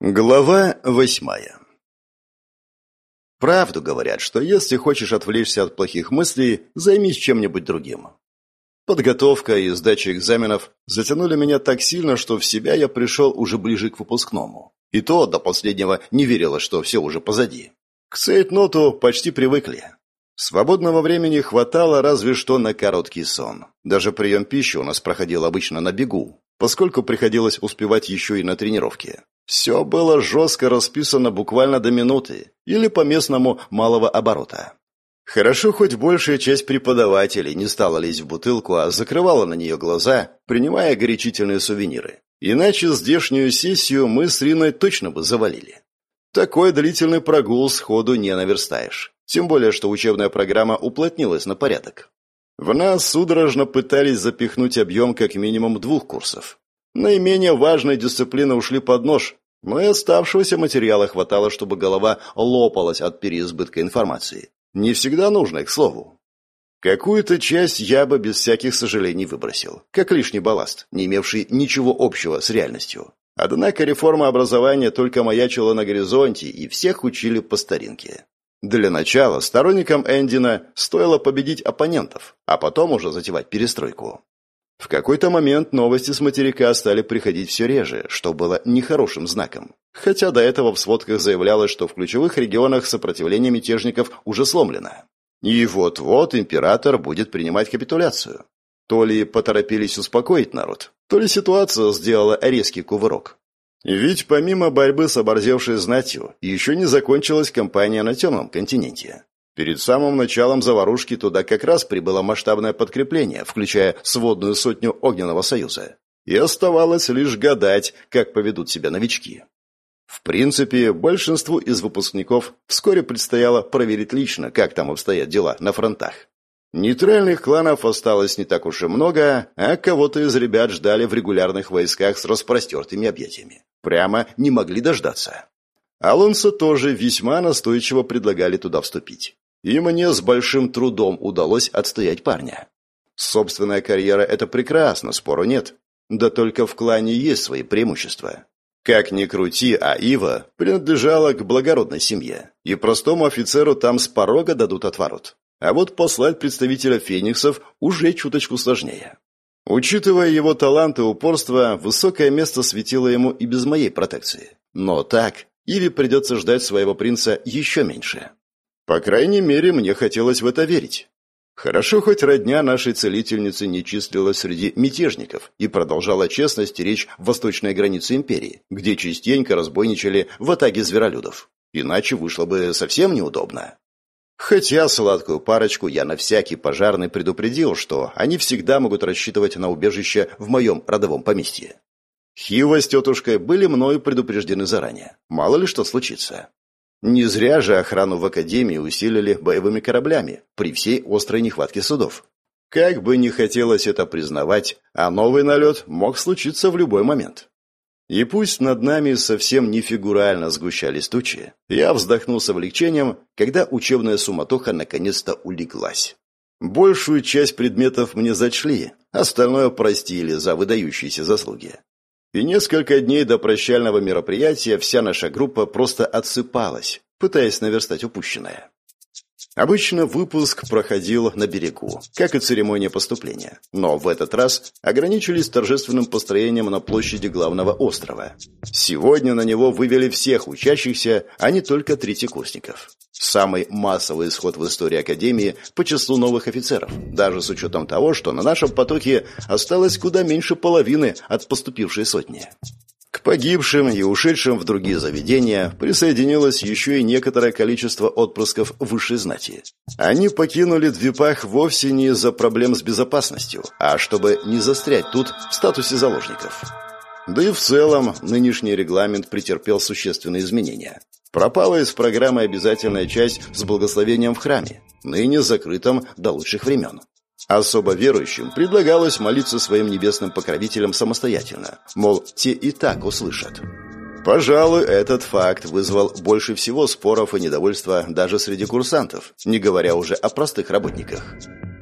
Глава восьмая Правду говорят, что если хочешь отвлечься от плохих мыслей, займись чем-нибудь другим. Подготовка и сдача экзаменов затянули меня так сильно, что в себя я пришел уже ближе к выпускному. И то до последнего не верилось, что все уже позади. К цейтноту почти привыкли. Свободного времени хватало разве что на короткий сон. Даже прием пищи у нас проходил обычно на бегу, поскольку приходилось успевать еще и на тренировке. Все было жестко расписано буквально до минуты или по-местному малого оборота. Хорошо, хоть большая часть преподавателей не стала лезть в бутылку, а закрывала на нее глаза, принимая горячительные сувениры. Иначе здешнюю сессию мы с Риной точно бы завалили. Такой длительный прогул сходу не наверстаешь. Тем более, что учебная программа уплотнилась на порядок. В нас судорожно пытались запихнуть объем как минимум двух курсов. Наименее важные дисциплины ушли под нож, но и оставшегося материала хватало, чтобы голова лопалась от переизбытка информации. Не всегда нужной, к слову. Какую-то часть я бы без всяких сожалений выбросил, как лишний балласт, не имевший ничего общего с реальностью. Однако реформа образования только маячила на горизонте, и всех учили по старинке. Для начала сторонникам Эндина стоило победить оппонентов, а потом уже затевать перестройку. В какой-то момент новости с материка стали приходить все реже, что было нехорошим знаком. Хотя до этого в сводках заявлялось, что в ключевых регионах сопротивление мятежников уже сломлено. И вот-вот император будет принимать капитуляцию. То ли поторопились успокоить народ, то ли ситуация сделала резкий кувырок. Ведь помимо борьбы с оборзевшей знатью, еще не закончилась кампания на темном континенте. Перед самым началом заварушки туда как раз прибыло масштабное подкрепление, включая сводную сотню Огненного Союза. И оставалось лишь гадать, как поведут себя новички. В принципе, большинству из выпускников вскоре предстояло проверить лично, как там обстоят дела на фронтах. Нейтральных кланов осталось не так уж и много, а кого-то из ребят ждали в регулярных войсках с распростертыми объятиями. Прямо не могли дождаться. Алонсо тоже весьма настойчиво предлагали туда вступить. И мне с большим трудом удалось отстоять парня. Собственная карьера – это прекрасно, спору нет. Да только в клане есть свои преимущества. Как ни крути, а Ива принадлежала к благородной семье, и простому офицеру там с порога дадут отворот. А вот послать представителя фениксов уже чуточку сложнее. Учитывая его талант и упорство, высокое место светило ему и без моей протекции. Но так, Иве придется ждать своего принца еще меньше. По крайней мере, мне хотелось в это верить. Хорошо, хоть родня нашей целительницы не числилась среди мятежников и продолжала честно стеречь восточные границы империи, где частенько разбойничали в атаге зверолюдов. Иначе вышло бы совсем неудобно. Хотя сладкую парочку я на всякий пожарный предупредил, что они всегда могут рассчитывать на убежище в моем родовом поместье. Хива с тетушкой были мною предупреждены заранее. Мало ли что случится. Не зря же охрану в Академии усилили боевыми кораблями при всей острой нехватке судов. Как бы не хотелось это признавать, а новый налет мог случиться в любой момент. И пусть над нами совсем не фигурально сгущались тучи, я вздохнул с облегчением, когда учебная суматоха наконец-то улеглась. Большую часть предметов мне зачли, остальное простили за выдающиеся заслуги. И несколько дней до прощального мероприятия вся наша группа просто отсыпалась, пытаясь наверстать упущенное. Обычно выпуск проходил на берегу, как и церемония поступления, но в этот раз ограничились торжественным построением на площади главного острова. Сегодня на него вывели всех учащихся, а не только третьекурсников. Самый массовый исход в истории Академии по числу новых офицеров, даже с учетом того, что на нашем потоке осталось куда меньше половины от поступившей сотни. К погибшим и ушедшим в другие заведения присоединилось еще и некоторое количество отпрысков высшей знати. Они покинули Двипах вовсе не из-за проблем с безопасностью, а чтобы не застрять тут в статусе заложников. Да и в целом нынешний регламент претерпел существенные изменения. Пропала из программы обязательная часть с благословением в храме, ныне закрытом до лучших времен. Особо верующим предлагалось молиться своим небесным покровителям самостоятельно, мол, те и так услышат. Пожалуй, этот факт вызвал больше всего споров и недовольства даже среди курсантов, не говоря уже о простых работниках.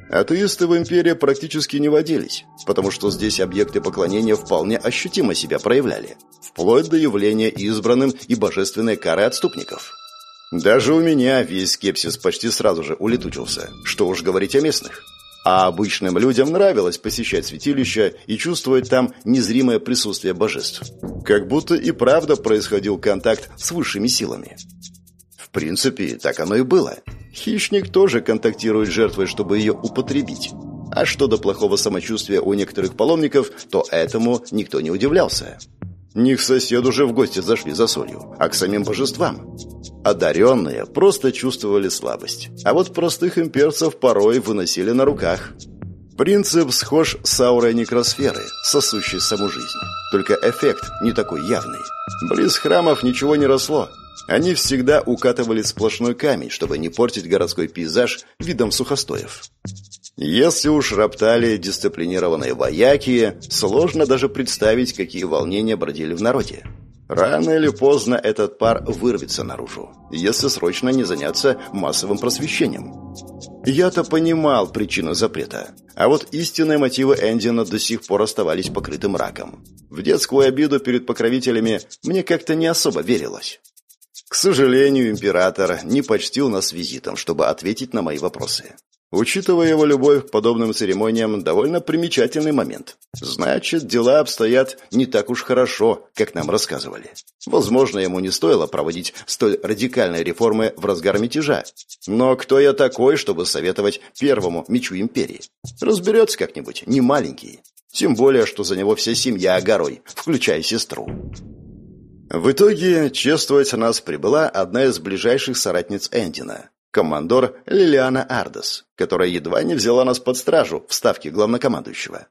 Атеисты в империи практически не водились, потому что здесь объекты поклонения вполне ощутимо себя проявляли, вплоть до явления избранным и божественной кары отступников. Даже у меня весь скепсис почти сразу же улетучился, что уж говорить о местных. А обычным людям нравилось посещать святилища и чувствовать там незримое присутствие божеств. Как будто и правда происходил контакт с высшими силами. В принципе, так оно и было. Хищник тоже контактирует с жертвой, чтобы ее употребить. А что до плохого самочувствия у некоторых паломников, то этому никто не удивлялся. Не к соседу же в гости зашли за солью, а к самим божествам. Одаренные просто чувствовали слабость, а вот простых имперцев порой выносили на руках. Принцип схож с аурой некросферы, сосущей саму жизнь. Только эффект не такой явный. Близ храмов ничего не росло. Они всегда укатывали сплошной камень, чтобы не портить городской пейзаж видом сухостоев. Если уж роптали дисциплинированные вояки, сложно даже представить, какие волнения бродили в народе. Рано или поздно этот пар вырвется наружу, если срочно не заняться массовым просвещением. Я-то понимал причину запрета, а вот истинные мотивы Эндина до сих пор оставались покрытым раком. В детскую обиду перед покровителями мне как-то не особо верилось. К сожалению, император не почтил нас визитом, чтобы ответить на мои вопросы. Учитывая его любовь к подобным церемониям, довольно примечательный момент. Значит, дела обстоят не так уж хорошо, как нам рассказывали. Возможно, ему не стоило проводить столь радикальные реформы в разгар мятежа. Но кто я такой, чтобы советовать первому мечу империи? Разберется как-нибудь, не маленький. Тем более, что за него вся семья горой, включая сестру. В итоге чествовать нас прибыла одна из ближайших соратниц Эндина, командор Лилиана Ардес, которая едва не взяла нас под стражу в ставке главнокомандующего.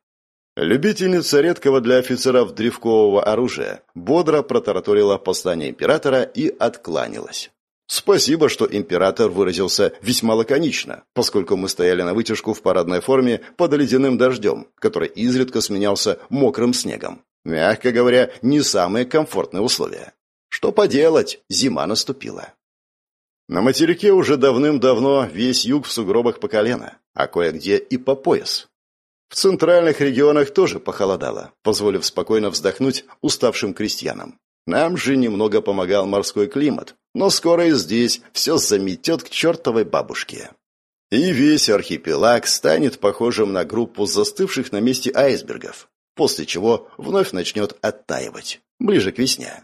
Любительница редкого для офицеров древкового оружия бодро протараторила послание императора и откланялась. Спасибо, что император выразился весьма лаконично, поскольку мы стояли на вытяжку в парадной форме под ледяным дождем, который изредка сменялся мокрым снегом. Мягко говоря, не самые комфортные условия. Что поделать, зима наступила. На материке уже давным-давно весь юг в сугробах по колено, а кое-где и по пояс. В центральных регионах тоже похолодало, позволив спокойно вздохнуть уставшим крестьянам. Нам же немного помогал морской климат, но скоро и здесь все заметет к чертовой бабушке. И весь архипелаг станет похожим на группу застывших на месте айсбергов, после чего вновь начнет оттаивать, ближе к весне.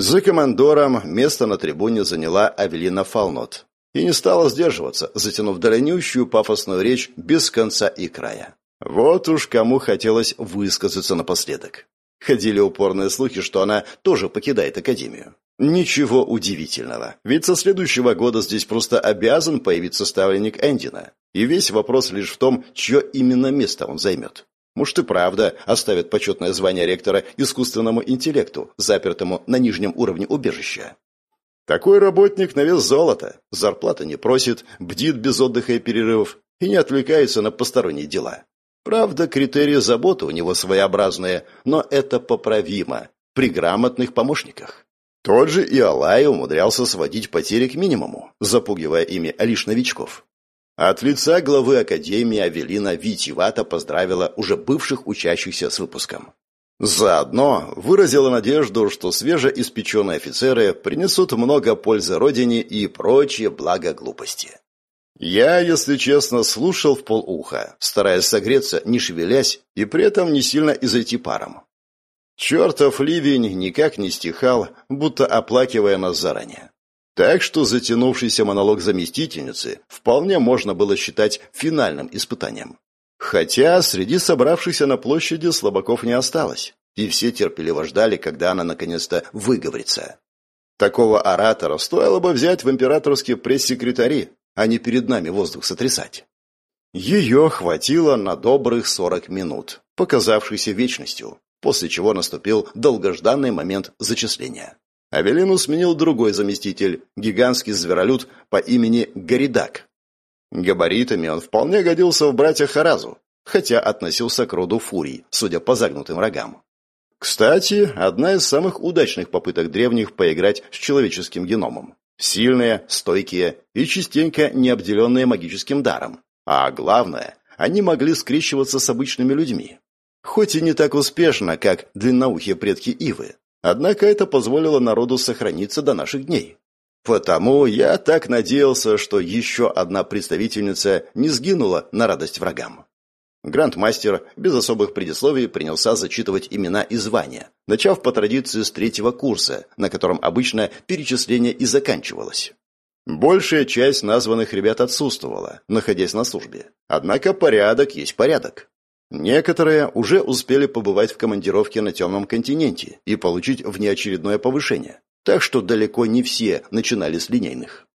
За командором место на трибуне заняла Авелина Фалнот и не стала сдерживаться, затянув дальнющую пафосную речь без конца и края. Вот уж кому хотелось высказаться напоследок. Ходили упорные слухи, что она тоже покидает Академию. Ничего удивительного, ведь со следующего года здесь просто обязан появиться ставленник Эндина, и весь вопрос лишь в том, чье именно место он займет. Может и правда оставят почетное звание ректора искусственному интеллекту, запертому на нижнем уровне убежища. Такой работник на вес золота, зарплата не просит, бдит без отдыха и перерывов и не отвлекается на посторонние дела. Правда, критерии заботы у него своеобразные, но это поправимо при грамотных помощниках. Тот же Иолай умудрялся сводить потери к минимуму, запугивая ими лишь новичков. От лица главы Академии Авелина витивато поздравила уже бывших учащихся с выпуском. Заодно выразила надежду, что свежеиспеченные офицеры принесут много пользы Родине и прочие блага глупости. Я, если честно, слушал в полуха, стараясь согреться, не шевелясь, и при этом не сильно изойти паром. Чертов ливень никак не стихал, будто оплакивая нас заранее. Так что затянувшийся монолог заместительницы вполне можно было считать финальным испытанием. Хотя среди собравшихся на площади слабаков не осталось, и все терпеливо ждали, когда она наконец-то выговорится. Такого оратора стоило бы взять в императорские пресс-секретари, а не перед нами воздух сотрясать. Ее хватило на добрых сорок минут, показавшихся вечностью, после чего наступил долгожданный момент зачисления. Авелину сменил другой заместитель, гигантский зверолюд по имени Горидак. Габаритами он вполне годился в братья Харазу, хотя относился к роду фурий, судя по загнутым рогам. Кстати, одна из самых удачных попыток древних поиграть с человеческим геномом. Сильные, стойкие и частенько не обделенные магическим даром. А главное, они могли скрещиваться с обычными людьми. Хоть и не так успешно, как длинноухие предки Ивы, однако это позволило народу сохраниться до наших дней. Потому я так надеялся, что еще одна представительница не сгинула на радость врагам. Грандмастер без особых предисловий принялся зачитывать имена и звания, начав по традиции с третьего курса, на котором обычно перечисление и заканчивалось. Большая часть названных ребят отсутствовала, находясь на службе. Однако порядок есть порядок. Некоторые уже успели побывать в командировке на темном континенте и получить внеочередное повышение, так что далеко не все начинали с линейных.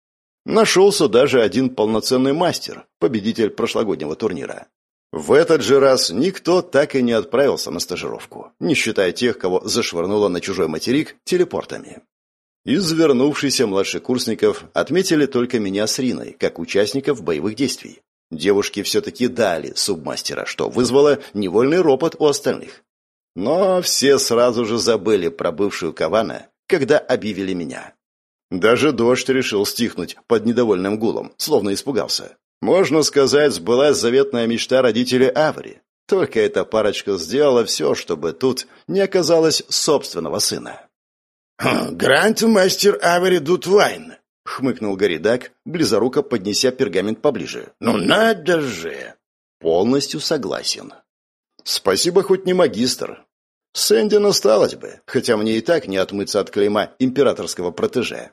Нашелся даже один полноценный мастер, победитель прошлогоднего турнира. В этот же раз никто так и не отправился на стажировку, не считая тех, кого зашвырнуло на чужой материк телепортами. Из вернувшихся младшекурсников отметили только меня с Риной, как участников боевых действий. Девушки все-таки дали субмастера, что вызвало невольный ропот у остальных. Но все сразу же забыли про бывшую Кавана, когда объявили меня. Даже дождь решил стихнуть под недовольным гулом, словно испугался. Можно сказать, сбылась заветная мечта родителей Аври. Только эта парочка сделала все, чтобы тут не оказалось собственного сына. «Гранд-мастер Авери Дутвайн», — хмыкнул Горидак, близоруко поднеся пергамент поближе. «Ну надо же!» «Полностью согласен». «Спасибо, хоть не магистр. Сэнди насталось бы, хотя мне и так не отмыться от клейма императорского протеже.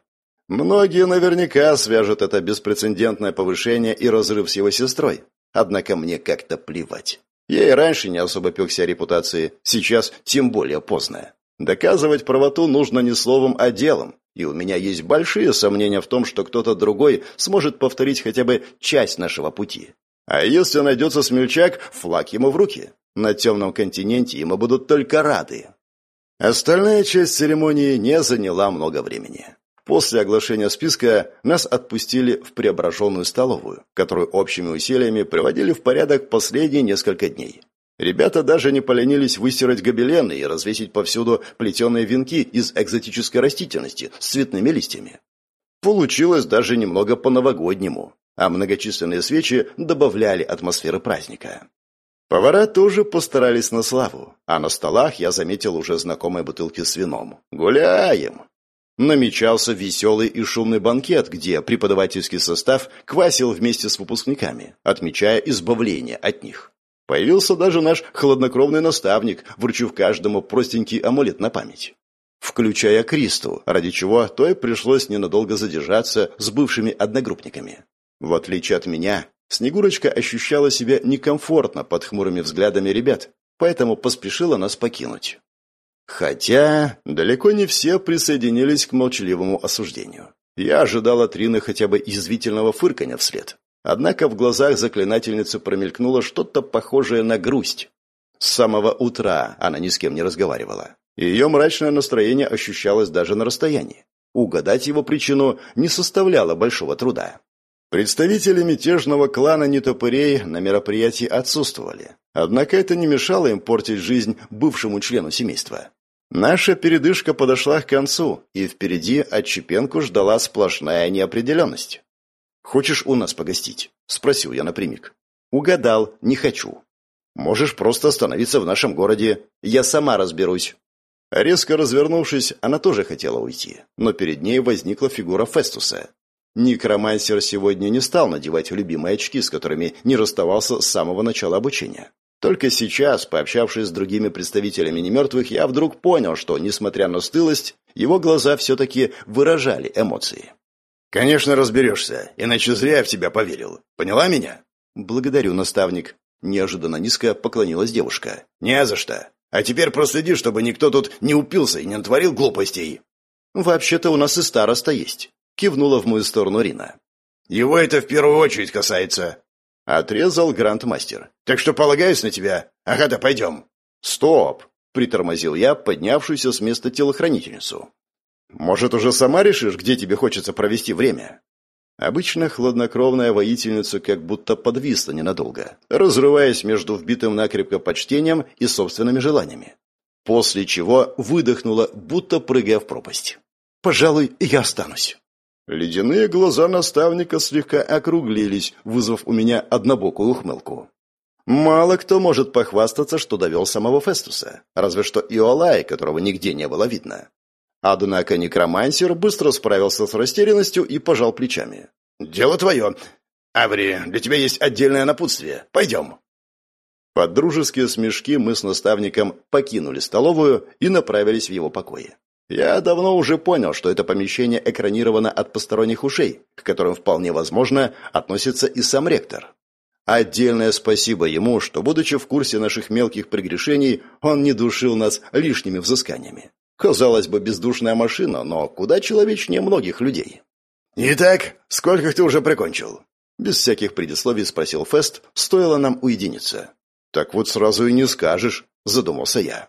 Многие наверняка свяжут это беспрецедентное повышение и разрыв с его сестрой. Однако мне как-то плевать. Я и раньше не особо пекся о репутации, сейчас тем более поздно. Доказывать правоту нужно не словом, а делом. И у меня есть большие сомнения в том, что кто-то другой сможет повторить хотя бы часть нашего пути. А если найдется смельчак, флаг ему в руки. На темном континенте ему будут только рады. Остальная часть церемонии не заняла много времени. После оглашения списка нас отпустили в преображенную столовую, которую общими усилиями приводили в порядок последние несколько дней. Ребята даже не поленились выстирать гобелены и развесить повсюду плетеные венки из экзотической растительности с цветными листьями. Получилось даже немного по-новогоднему, а многочисленные свечи добавляли атмосферы праздника. Повара тоже постарались на славу, а на столах я заметил уже знакомые бутылки с вином. «Гуляем!» намечался веселый и шумный банкет, где преподавательский состав квасил вместе с выпускниками, отмечая избавление от них. Появился даже наш хладнокровный наставник, вручив каждому простенький амулет на память. Включая Кристу, ради чего той пришлось ненадолго задержаться с бывшими одногруппниками. В отличие от меня, Снегурочка ощущала себя некомфортно под хмурыми взглядами ребят, поэтому поспешила нас покинуть. Хотя далеко не все присоединились к молчаливому осуждению. Я ожидал от Рины хотя бы язвительного фырканья вслед. Однако в глазах заклинательницы промелькнуло что-то похожее на грусть. С самого утра она ни с кем не разговаривала. Ее мрачное настроение ощущалось даже на расстоянии. Угадать его причину не составляло большого труда. Представители мятежного клана Нетопырей на мероприятии отсутствовали. Однако это не мешало им портить жизнь бывшему члену семейства. Наша передышка подошла к концу, и впереди Отчепенку ждала сплошная неопределенность. «Хочешь у нас погостить?» – спросил я напрямик. «Угадал, не хочу. Можешь просто остановиться в нашем городе, я сама разберусь». Резко развернувшись, она тоже хотела уйти, но перед ней возникла фигура Фестуса. Некромансер сегодня не стал надевать любимые очки, с которыми не расставался с самого начала обучения. Только сейчас, пообщавшись с другими представителями немертвых, я вдруг понял, что, несмотря на стылость, его глаза все-таки выражали эмоции. «Конечно, разберешься, иначе зря я в тебя поверил. Поняла меня?» «Благодарю, наставник». Неожиданно низко поклонилась девушка. «Не за что. А теперь проследи, чтобы никто тут не упился и не натворил глупостей». «Вообще-то у нас и староста есть», — кивнула в мою сторону Рина. «Его это в первую очередь касается», Отрезал грандмастер. «Так что полагаюсь на тебя. Ага, да пойдем». «Стоп!» — притормозил я, поднявшуюся с места телохранительницу. «Может, уже сама решишь, где тебе хочется провести время?» Обычно хладнокровная воительница как будто подвисла ненадолго, разрываясь между вбитым накрепко почтением и собственными желаниями. После чего выдохнула, будто прыгая в пропасть. «Пожалуй, я останусь». Ледяные глаза наставника слегка округлились, вызвав у меня однобокую ухмылку. Мало кто может похвастаться, что довел самого Фестуса, разве что Иолай, которого нигде не было видно. Однако некромансер быстро справился с растерянностью и пожал плечами. «Дело твое. Аври, для тебя есть отдельное напутствие. Пойдем». Под дружеские смешки мы с наставником покинули столовую и направились в его покои. Я давно уже понял, что это помещение экранировано от посторонних ушей, к которым вполне возможно относится и сам ректор. Отдельное спасибо ему, что, будучи в курсе наших мелких прегрешений, он не душил нас лишними взысканиями. Казалось бы, бездушная машина, но куда человечнее многих людей. «Итак, сколько ты уже прикончил?» Без всяких предисловий спросил Фест, стоило нам уединиться. «Так вот сразу и не скажешь», — задумался я.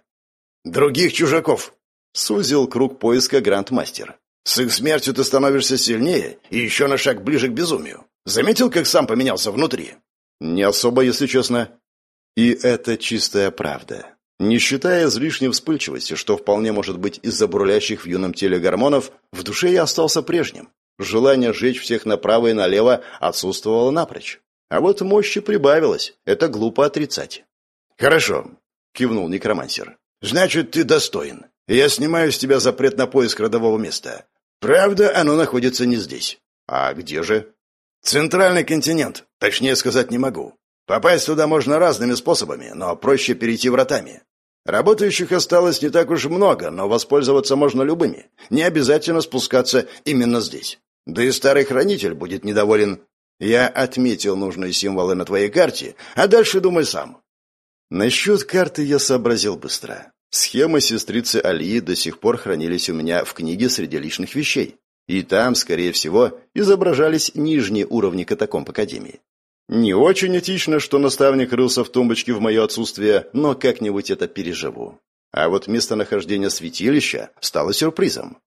«Других чужаков!» — сузил круг поиска Грандмастер. «С их смертью ты становишься сильнее и еще на шаг ближе к безумию. Заметил, как сам поменялся внутри?» «Не особо, если честно». И это чистая правда. Не считая излишней вспыльчивости, что вполне может быть из-за брулящих в юном теле гормонов, в душе я остался прежним. Желание жечь всех направо и налево отсутствовало напрочь. А вот мощи прибавилось. Это глупо отрицать. «Хорошо», — кивнул некромансер. «Значит, ты достоин. Я снимаю с тебя запрет на поиск родового места. Правда, оно находится не здесь. А где же?» «Центральный континент. Точнее сказать не могу. Попасть туда можно разными способами, но проще перейти вратами. Работающих осталось не так уж много, но воспользоваться можно любыми. Не обязательно спускаться именно здесь. Да и старый хранитель будет недоволен. Я отметил нужные символы на твоей карте, а дальше думай сам. Насчет карты я сообразил быстро. Схемы сестрицы Алии до сих пор хранились у меня в книге среди личных вещей. И там, скорее всего, изображались нижние уровни катакомб Академии. Не очень этично, что наставник рылся в тумбочке в мое отсутствие, но как-нибудь это переживу. А вот местонахождение святилища стало сюрпризом.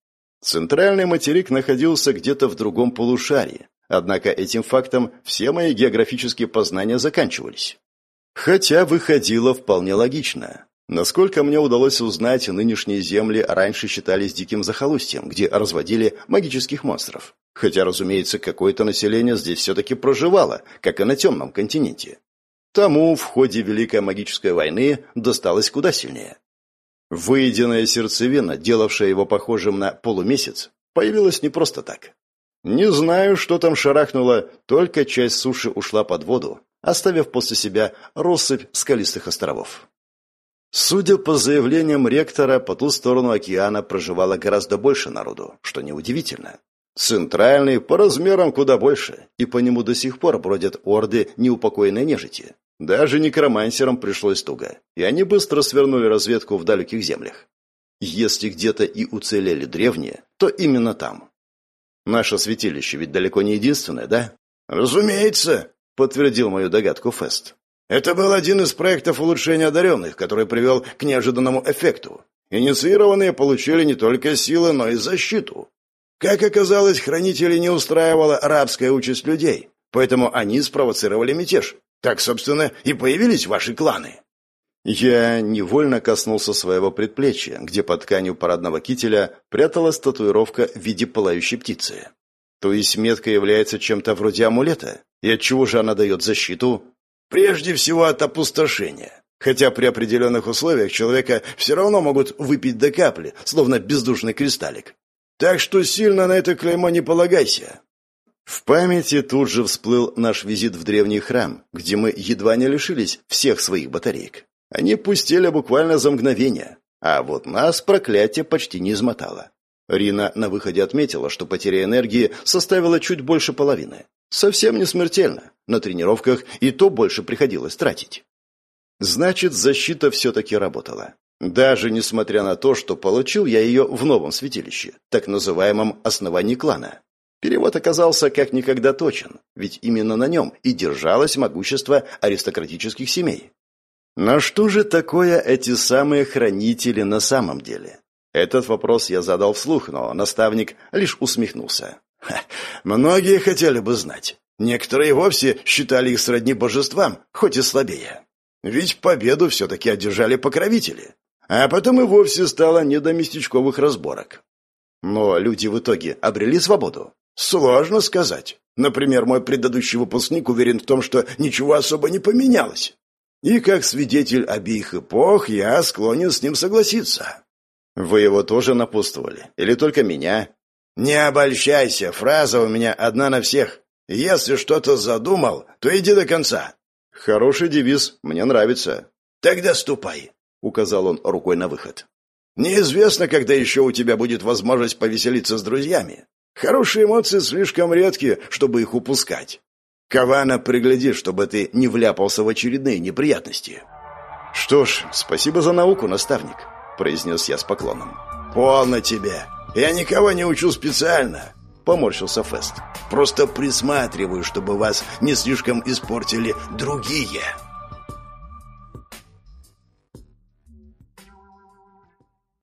Центральный материк находился где-то в другом полушарии, однако этим фактом все мои географические познания заканчивались. Хотя выходило вполне логично. Насколько мне удалось узнать, нынешние земли раньше считались диким захолустьем, где разводили магических монстров. Хотя, разумеется, какое-то население здесь все-таки проживало, как и на темном континенте. Тому в ходе Великой магической войны досталось куда сильнее. Выеденная сердцевина, делавшая его похожим на полумесяц, появилась не просто так. Не знаю, что там шарахнуло, только часть суши ушла под воду, оставив после себя россыпь скалистых островов. Судя по заявлениям ректора, по ту сторону океана проживало гораздо больше народу, что неудивительно. Центральный по размерам куда больше, и по нему до сих пор бродят орды неупокоенной нежити. Даже некромансерам пришлось туго, и они быстро свернули разведку в далеких землях. Если где-то и уцелели древние, то именно там. Наше святилище ведь далеко не единственное, да? «Разумеется», — подтвердил мою догадку Фест. «Это был один из проектов улучшения одаренных, который привел к неожиданному эффекту. Инициированные получили не только силы, но и защиту. Как оказалось, хранители не устраивала рабская участь людей, поэтому они спровоцировали мятеж. Так, собственно, и появились ваши кланы. Я невольно коснулся своего предплечья, где под тканью парадного кителя пряталась татуировка в виде пылающей птицы. То есть метка является чем-то вроде амулета? И от чего же она дает защиту? Прежде всего от опустошения. Хотя при определенных условиях человека все равно могут выпить до капли, словно бездушный кристаллик. Так что сильно на это клеймо не полагайся. В памяти тут же всплыл наш визит в древний храм, где мы едва не лишились всех своих батареек. Они пустили буквально за мгновение, а вот нас проклятие почти не измотало. Рина на выходе отметила, что потеря энергии составила чуть больше половины. Совсем не смертельно. На тренировках и то больше приходилось тратить. Значит, защита все-таки работала. Даже несмотря на то, что получил я ее в новом святилище, так называемом основании клана. Перевод оказался как никогда точен, ведь именно на нем и держалось могущество аристократических семей. Но что же такое эти самые хранители на самом деле? Этот вопрос я задал вслух, но наставник лишь усмехнулся. многие хотели бы знать. Некоторые вовсе считали их сродни божествам, хоть и слабее. Ведь победу все-таки одержали покровители. А потом и вовсе стало не до местечковых разборок. Но люди в итоге обрели свободу. Сложно сказать. Например, мой предыдущий выпускник уверен в том, что ничего особо не поменялось. И как свидетель обеих эпох я склонен с ним согласиться. Вы его тоже напутствовали? Или только меня? Не обольщайся, фраза у меня одна на всех. Если что-то задумал, то иди до конца. Хороший девиз, мне нравится. Тогда ступай, указал он рукой на выход. Неизвестно, когда еще у тебя будет возможность повеселиться с друзьями. Хорошие эмоции слишком редки, чтобы их упускать. Кавана пригляди, чтобы ты не вляпался в очередные неприятности. Что ж, спасибо за науку, наставник, произнес я с поклоном. Полно тебе. Я никого не учу специально, поморщился Фест. Просто присматриваю, чтобы вас не слишком испортили другие.